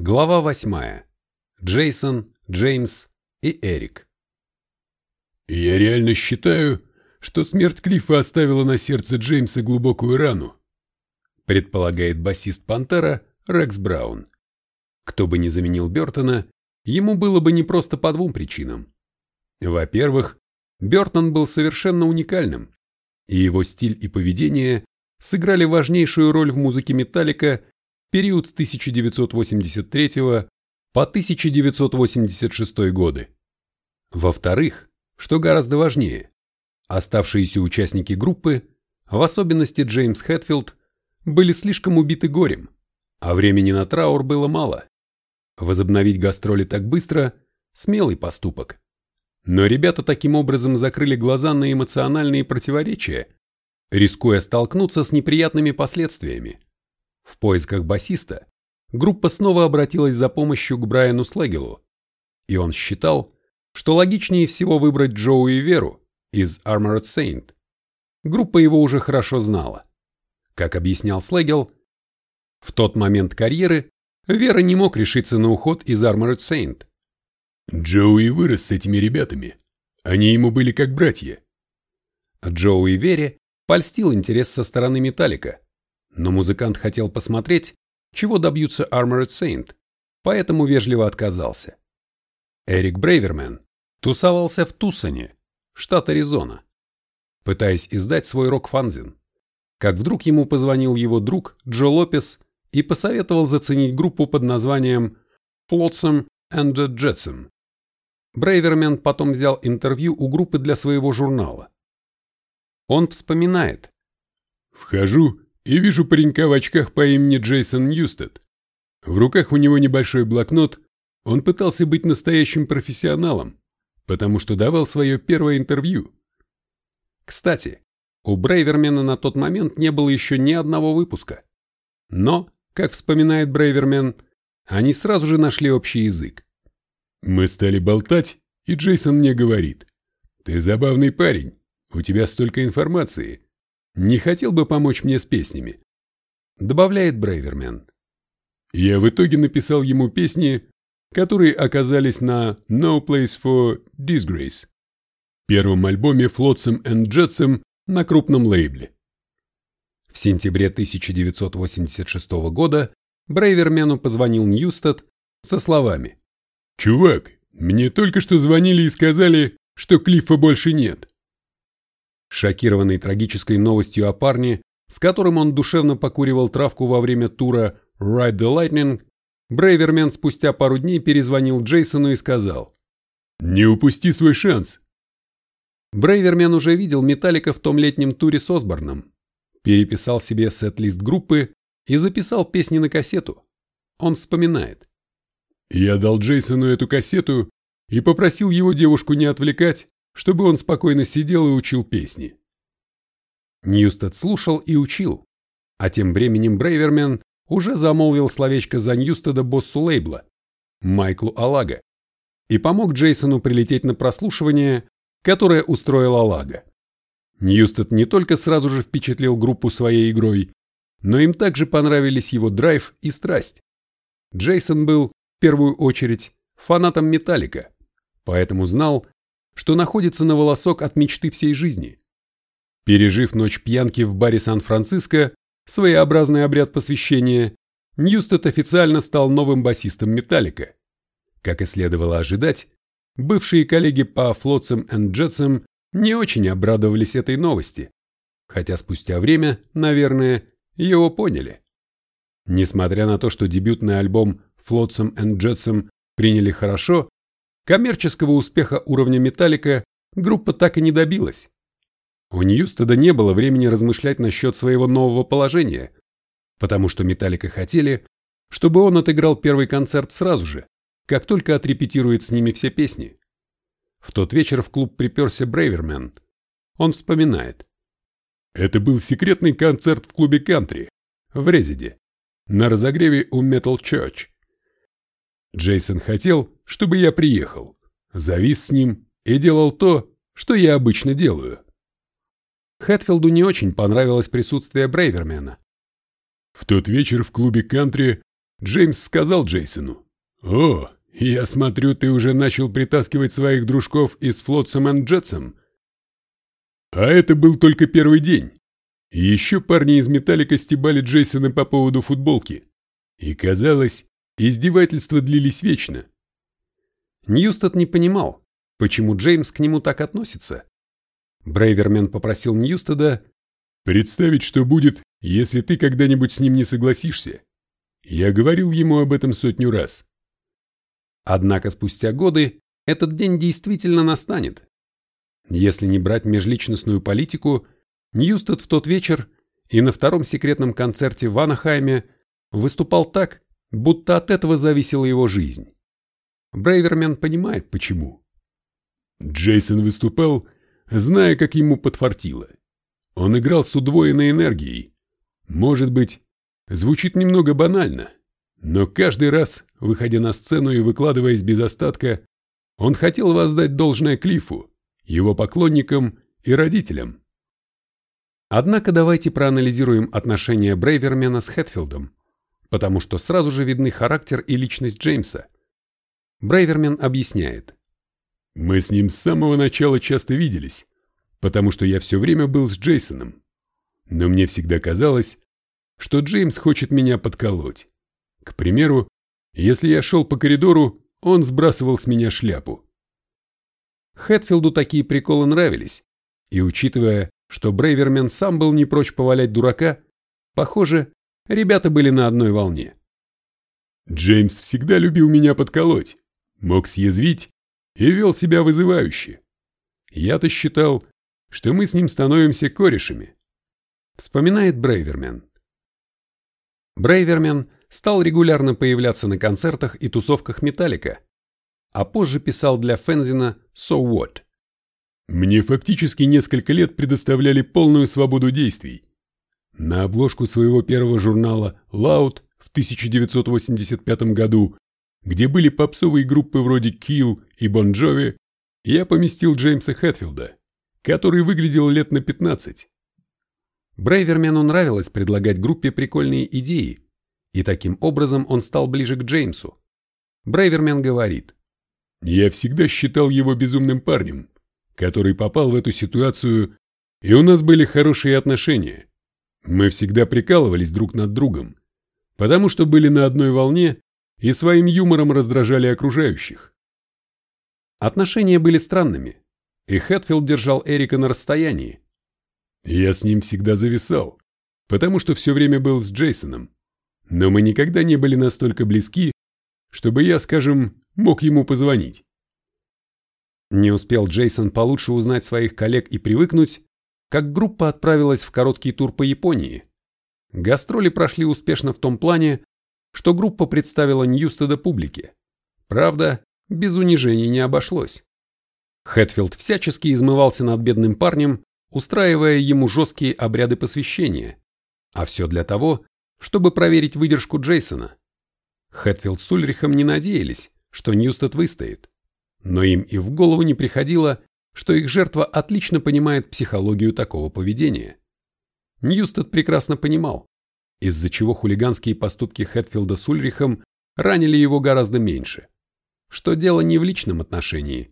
Глава восьмая. Джейсон, Джеймс и Эрик. «Я реально считаю, что смерть Клиффа оставила на сердце Джеймса глубокую рану», предполагает басист Пантера Рекс Браун. Кто бы ни заменил Бертона, ему было бы не просто по двум причинам. Во-первых, Бертон был совершенно уникальным, и его стиль и поведение сыграли важнейшую роль в музыке Металлика период с 1983 по 1986 годы. Во-вторых, что гораздо важнее, оставшиеся участники группы, в особенности Джеймс Хэтфилд, были слишком убиты горем, а времени на траур было мало. Возобновить гастроли так быстро – смелый поступок. Но ребята таким образом закрыли глаза на эмоциональные противоречия, рискуя столкнуться с неприятными последствиями. В поисках басиста группа снова обратилась за помощью к Брайану Слегелу, и он считал, что логичнее всего выбрать Джоуи Веру из Armored Saint. Группа его уже хорошо знала. Как объяснял Слегел, в тот момент карьеры Вера не мог решиться на уход из Armored Saint. Джоуи вырос с этими ребятами. Они ему были как братья. Джоуи Вере польстил интерес со стороны Металлика, но музыкант хотел посмотреть, чего добьются Armored Saint, поэтому вежливо отказался. Эрик Брейвермен тусовался в Тусоне, штат Аризона, пытаясь издать свой рок-фанзин, как вдруг ему позвонил его друг Джо Лопес и посоветовал заценить группу под названием Flotsam and the Jetsam. Брейвермен потом взял интервью у группы для своего журнала. Он вспоминает. «Вхожу и вижу паренька в очках по имени Джейсон Ньюстед. В руках у него небольшой блокнот, он пытался быть настоящим профессионалом, потому что давал свое первое интервью. Кстати, у Брейвермена на тот момент не было еще ни одного выпуска. Но, как вспоминает Брейвермен, они сразу же нашли общий язык. Мы стали болтать, и Джейсон мне говорит, «Ты забавный парень, у тебя столько информации, не хотел бы помочь мне с песнями?» Добавляет Брейвермен. Я в итоге написал ему песни, которые оказались на No Place for Disgrace, первом альбоме Flotsam and Jetsam на крупном лейбле. В сентябре 1986 года Брейвермену позвонил Ньюстед со словами «Чувак, мне только что звонили и сказали, что Клиффа больше нет. Шокированный трагической новостью о парне, с которым он душевно покуривал травку во время тура Ride the Lightning, Брейвермен спустя пару дней перезвонил Джейсону и сказал «Не упусти свой шанс». Брейвермен уже видел Металлика в том летнем туре с Осборном, переписал себе сет-лист группы и записал песни на кассету. Он вспоминает. «Я дал Джейсону эту кассету и попросил его девушку не отвлекать, чтобы он спокойно сидел и учил песни. Ньюстед слушал и учил, а тем временем Брейвермен уже замолвил словечко за Ньюстеда боссу лейбла, Майклу Алаго, и помог Джейсону прилететь на прослушивание, которое устроил Алага. Ньюстед не только сразу же впечатлил группу своей игрой, но им также понравились его драйв и страсть. Джейсон был, в первую очередь, фанатом Металлика, поэтому знал, что находится на волосок от мечты всей жизни. Пережив ночь пьянки в баре Сан-Франциско, своеобразный обряд посвящения, Ньюстед официально стал новым басистом Металлика. Как и следовало ожидать, бывшие коллеги по Flotsam и Jetsam не очень обрадовались этой новости, хотя спустя время, наверное, его поняли. Несмотря на то, что дебютный альбом Flotsam и Jetsam приняли хорошо, Коммерческого успеха уровня Металлика группа так и не добилась. У Ньюстеда не было времени размышлять насчет своего нового положения, потому что Металлика хотели, чтобы он отыграл первый концерт сразу же, как только отрепетирует с ними все песни. В тот вечер в клуб приперся Брейвермен. Он вспоминает. Это был секретный концерт в клубе кантри, в Резиде, на разогреве у Metal Church. Джейсон хотел, чтобы я приехал, завис с ним и делал то, что я обычно делаю. Хэтфилду не очень понравилось присутствие Брейвермена. В тот вечер в клубе кантри Джеймс сказал Джейсону, «О, я смотрю, ты уже начал притаскивать своих дружков из Флотсом и Джетсом». А это был только первый день. еще парни из Металлика стебали Джейсона по поводу футболки. И казалось, издевательства длились вечно. Ньюстед не понимал, почему Джеймс к нему так относится. Брейвермен попросил Ньюстеда представить, что будет, если ты когда-нибудь с ним не согласишься. Я говорил ему об этом сотню раз. Однако спустя годы этот день действительно настанет. Если не брать межличностную политику, Ньюстед в тот вечер и на втором секретном концерте в Анахайме выступал так, будто от этого зависела его жизнь. Брейвермен понимает, почему. Джейсон выступал, зная, как ему подфартило. Он играл с удвоенной энергией. Может быть, звучит немного банально, но каждый раз, выходя на сцену и выкладываясь без остатка, он хотел воздать должное Клиффу, его поклонникам и родителям. Однако давайте проанализируем отношения Брейвермена с Хэтфилдом, потому что сразу же видны характер и личность Джеймса. Брейвермен объясняет. «Мы с ним с самого начала часто виделись, потому что я все время был с Джейсоном. Но мне всегда казалось, что Джеймс хочет меня подколоть. К примеру, если я шел по коридору, он сбрасывал с меня шляпу. Хэтфилду такие приколы нравились, и учитывая, что Брейвермен сам был не прочь повалять дурака, похоже, ребята были на одной волне. Джеймс всегда любил меня подколоть, мог съязвить и вел себя вызывающе. Я-то считал, что мы с ним становимся корешами. Вспоминает Брейвермен. Брейвермен стал регулярно появляться на концертах и тусовках Металлика, а позже писал для Фензина «So What?». Мне фактически несколько лет предоставляли полную свободу действий. На обложку своего первого журнала «Loud» в 1985 году, где были попсовые группы вроде Kill и Bon Jovi, я поместил Джеймса Хэтфилда, который выглядел лет на 15. Брейвермену нравилось предлагать группе прикольные идеи, и таким образом он стал ближе к Джеймсу. Брейвермен говорит, «Я всегда считал его безумным парнем, который попал в эту ситуацию, и у нас были хорошие отношения. Мы всегда прикалывались друг над другом, потому что были на одной волне и своим юмором раздражали окружающих. Отношения были странными, и Хэтфилд держал Эрика на расстоянии, я с ним всегда зависал, потому что все время был с Джейсоном. Но мы никогда не были настолько близки, чтобы я, скажем, мог ему позвонить. Не успел Джейсон получше узнать своих коллег и привыкнуть, как группа отправилась в короткий тур по Японии. Гастроли прошли успешно в том плане, что группа представила Ньюстеда публике. Правда, без унижений не обошлось. Хэтфилд всячески измывался над бедным парнем, устраивая ему жесткие обряды посвящения, а все для того, чтобы проверить выдержку Джейсона. Хэтфилд с Ульрихом не надеялись, что Ньюстед выстоит, но им и в голову не приходило, что их жертва отлично понимает психологию такого поведения. Ньюстед прекрасно понимал, из-за чего хулиганские поступки Хэтфилда с Ульрихом ранили его гораздо меньше, что дело не в личном отношении.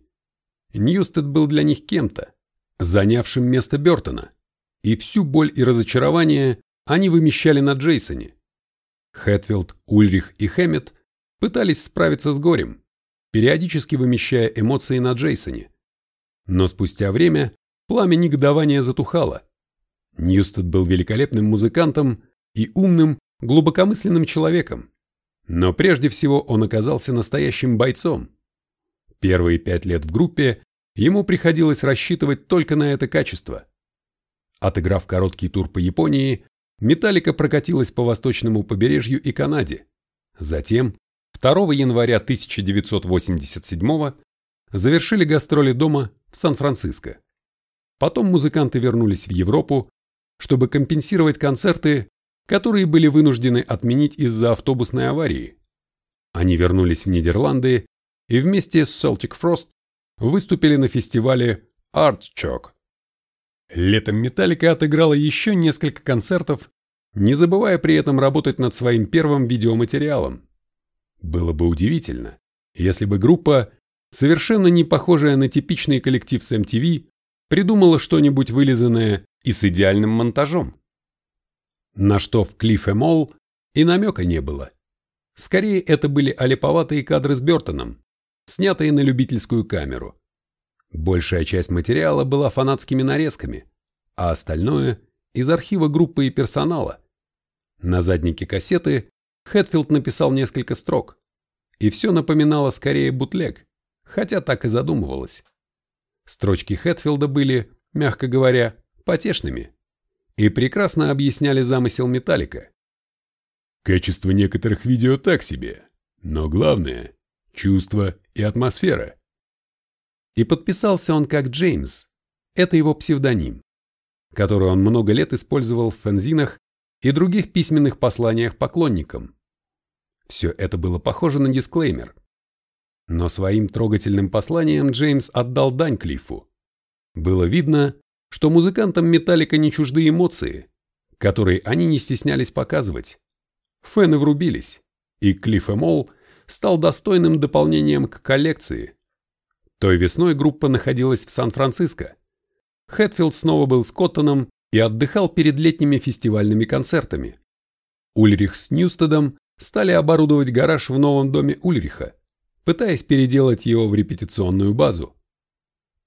Ньюстед был для них кем-то, занявшим место Бертона, и всю боль и разочарование они вымещали на Джейсоне. Хэтфилд, Ульрих и Хэммет пытались справиться с горем, периодически вымещая эмоции на Джейсоне. Но спустя время пламя негодования затухало. Ньюстед был великолепным музыкантом и умным, глубокомысленным человеком. Но прежде всего он оказался настоящим бойцом. Первые пять лет в группе ему приходилось рассчитывать только на это качество. Отыграв короткий тур по Японии, Металлика прокатилась по восточному побережью и Канаде. Затем, 2 января 1987 завершили гастроли дома в Сан-Франциско. Потом музыканты вернулись в Европу, чтобы компенсировать концерты, которые были вынуждены отменить из-за автобусной аварии. Они вернулись в Нидерланды и вместе с Celtic Frost выступили на фестивале Artchock. Летом Металлика отыграла еще несколько концертов, не забывая при этом работать над своим первым видеоматериалом. Было бы удивительно, если бы группа, совершенно не похожая на типичный коллектив с MTV, придумала что-нибудь вылизанное и с идеальным монтажом. На что в Клиффе Молл и намека не было. Скорее, это были олиповатые кадры с Бертоном, снятые на любительскую камеру. Большая часть материала была фанатскими нарезками, а остальное – из архива группы и персонала. На заднике кассеты Хэтфилд написал несколько строк, и все напоминало скорее бутлег, хотя так и задумывалось. Строчки Хэтфилда были, мягко говоря, потешными и прекрасно объясняли замысел Металлика. Качество некоторых видео так себе, но главное – чувство и атмосфера. И подписался он как Джеймс, это его псевдоним, который он много лет использовал в фанзинах и других письменных посланиях поклонникам. Все это было похоже на дисклеймер. Но своим трогательным посланием Джеймс отдал дань Клиффу. Было видно, что музыкантам Металлика не чужды эмоции, которые они не стеснялись показывать. Фэны врубились, и Клифф Эмол стал достойным дополнением к коллекции. Той весной группа находилась в Сан-Франциско. Хэтфилд снова был с и отдыхал перед летними фестивальными концертами. Ульрих с Ньюстедом стали оборудовать гараж в новом доме Ульриха, пытаясь переделать его в репетиционную базу.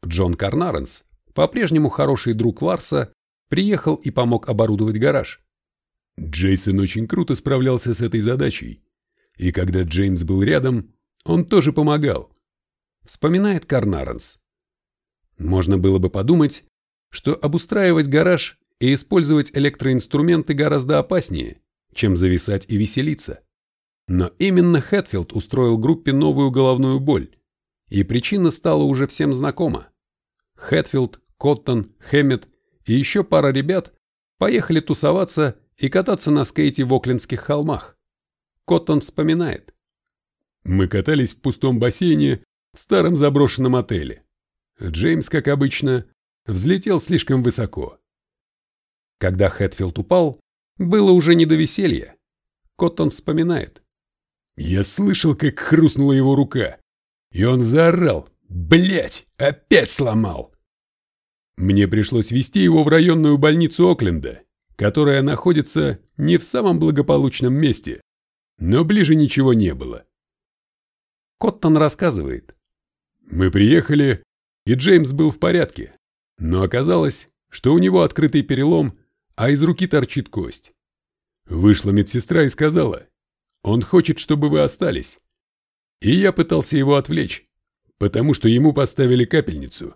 Джон Карнаренс, по-прежнему хороший друг Ларса, приехал и помог оборудовать гараж. Джейсон очень круто справлялся с этой задачей, и когда Джеймс был рядом, он тоже помогал. Вспоминает Карнаренс. Можно было бы подумать, что обустраивать гараж и использовать электроинструменты гораздо опаснее, чем зависать и веселиться. Но именно Хэтфилд устроил группе новую головную боль, и причина стала уже всем знакома. Хэтфилд, Коттон, Хэммет и еще пара ребят поехали тусоваться и кататься на скейте в Оклендских холмах. Коттон вспоминает. Мы катались в пустом бассейне в старом заброшенном отеле. Джеймс, как обычно, взлетел слишком высоко. Когда Хэтфилд упал, было уже не до веселья. Коттон вспоминает. Я слышал, как хрустнула его рука, и он заорал «Блядь, опять сломал!» Мне пришлось вести его в районную больницу Окленда, которая находится не в самом благополучном месте, но ближе ничего не было. Коттон рассказывает. Мы приехали, и Джеймс был в порядке, но оказалось, что у него открытый перелом, а из руки торчит кость. Вышла медсестра и сказала, он хочет, чтобы вы остались. И я пытался его отвлечь, потому что ему поставили капельницу.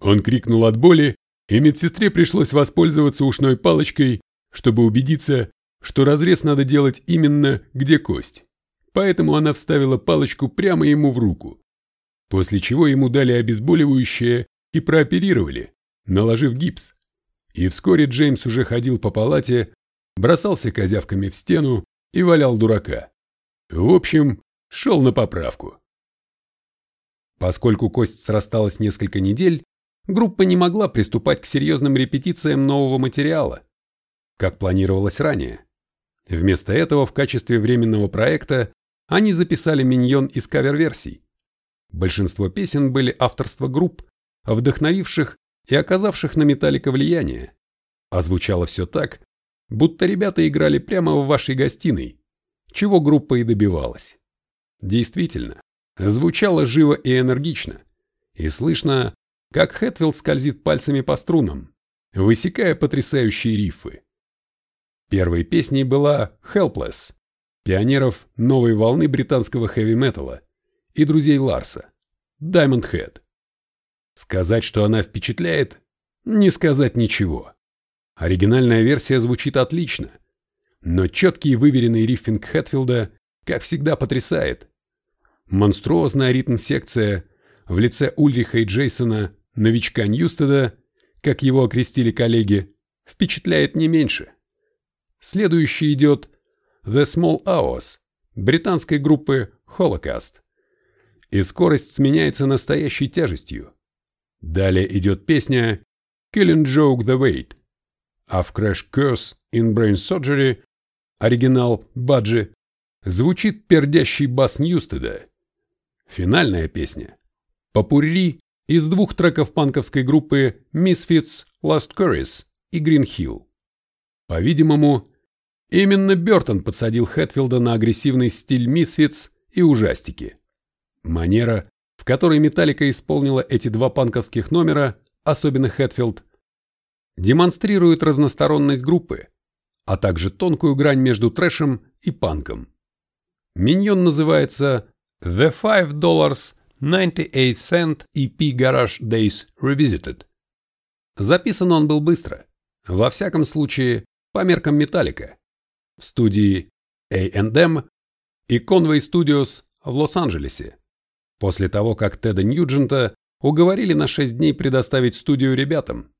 Он крикнул от боли, и медсестре пришлось воспользоваться ушной палочкой, чтобы убедиться, что разрез надо делать именно где кость. Поэтому она вставила палочку прямо ему в руку. После чего ему дали обезболивающее и прооперировали, наложив гипс. И вскоре Джеймс уже ходил по палате, бросался козявками в стену и валял дурака. В общем, шел на поправку. Поскольку кость срасталась несколько недель, группа не могла приступать к серьезным репетициям нового материала, как планировалось ранее. Вместо этого в качестве временного проекта они записали миньон из кавер-версий. Большинство песен были авторства групп, вдохновивших и оказавших на Металлика влияние. А звучало все так, будто ребята играли прямо в вашей гостиной, чего группа и добивалась. Действительно, звучало живо и энергично, и слышно, как Хэтфилд скользит пальцами по струнам, высекая потрясающие рифы. Первой песней была «Helpless» пионеров новой волны британского хэви-металла и друзей Ларса, Diamond Head. Сказать, что она впечатляет, не сказать ничего. Оригинальная версия звучит отлично, но четкий выверенный риффинг Хэтфилда, как всегда, потрясает. Монструозная ритм-секция в лице Ульриха и Джейсона, новичка Ньюстеда, как его окрестили коллеги, впечатляет не меньше. Следующий идет The Small Hours британской группы Holocaust. И скорость сменяется настоящей тяжестью. Далее идет песня Killing Joke the Wait а в Crash Curse in Brain Surgery, оригинал Баджи, звучит пердящий бас Ньюстеда. Финальная песня. Попурри из двух треков панковской группы Misfits, Last Chorus и Green Hill. По-видимому, именно Бертон подсадил Хэтфилда на агрессивный стиль Misfits и ужастики. Манера, в которой Металлика исполнила эти два панковских номера, особенно Хэтфилд, демонстрирует разносторонность группы, а также тонкую грань между трэшем и панком. Миньон называется The Five Dollars 98 Cent EP Garage Days Revisited. Записан он был быстро, во всяком случае, по меркам Металлика, в студии A&M и Conway Studios в Лос-Анджелесе, после того, как Теда Ньюджента уговорили на 6 дней предоставить студию ребятам.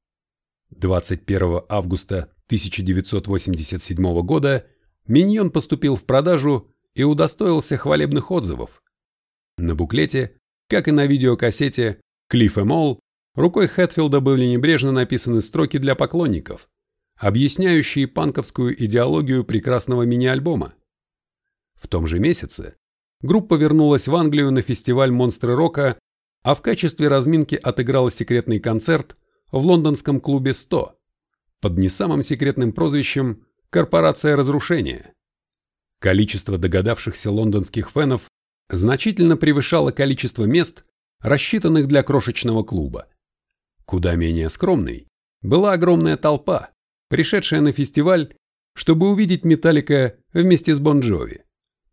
21 августа 1987 года Миньон поступил в продажу и удостоился хвалебных отзывов. На буклете, как и на видеокассете «Клифф и Молл», рукой Хэтфилда были небрежно написаны строки для поклонников, объясняющие панковскую идеологию прекрасного мини-альбома. В том же месяце группа вернулась в Англию на фестиваль «Монстры рока», а в качестве разминки отыграла секретный концерт в лондонском клубе 100 под не самым секретным прозвищем «Корпорация разрушения». Количество догадавшихся лондонских фенов значительно превышало количество мест, рассчитанных для крошечного клуба. Куда менее скромной была огромная толпа, пришедшая на фестиваль, чтобы увидеть Металлика вместе с Бон Джови,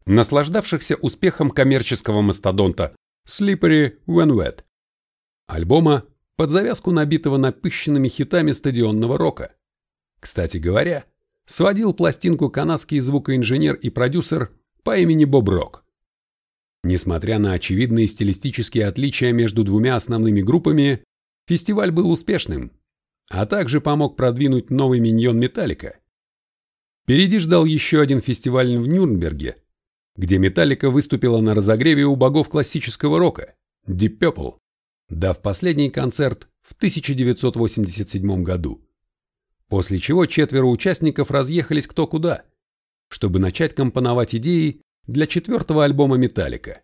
наслаждавшихся успехом коммерческого мастодонта Slippery When Wet, альбома, под завязку набитого напыщенными хитами стадионного рока. Кстати говоря, сводил пластинку канадский звукоинженер и продюсер по имени Боб Рок. Несмотря на очевидные стилистические отличия между двумя основными группами, фестиваль был успешным, а также помог продвинуть новый миньон Металлика. Впереди ждал еще один фестиваль в Нюрнберге, где Металлика выступила на разогреве у богов классического рока Deep Purple, дав последний концерт в 1987 году после чего четверо участников разъехались кто куда, чтобы начать компоновать идеи для четвертого альбома «Металлика».